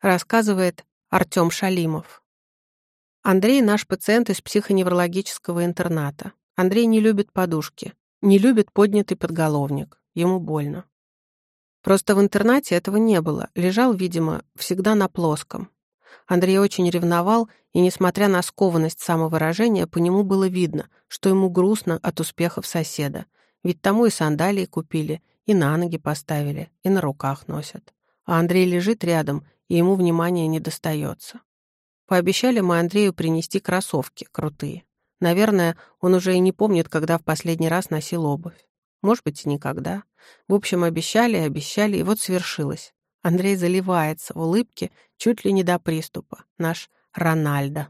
рассказывает Артём Шалимов. Андрей наш пациент из психоневрологического интерната. Андрей не любит подушки, не любит поднятый подголовник. Ему больно. Просто в интернате этого не было. Лежал, видимо, всегда на плоском. Андрей очень ревновал, и, несмотря на скованность самовыражения, по нему было видно, что ему грустно от успехов соседа. Ведь тому и сандалии купили, и на ноги поставили, и на руках носят. А Андрей лежит рядом, и ему внимания не достается. Пообещали мы Андрею принести кроссовки крутые. Наверное, он уже и не помнит, когда в последний раз носил обувь. Может быть, и никогда. В общем, обещали, обещали, и вот свершилось. Андрей заливается в улыбке чуть ли не до приступа. Наш Рональдо.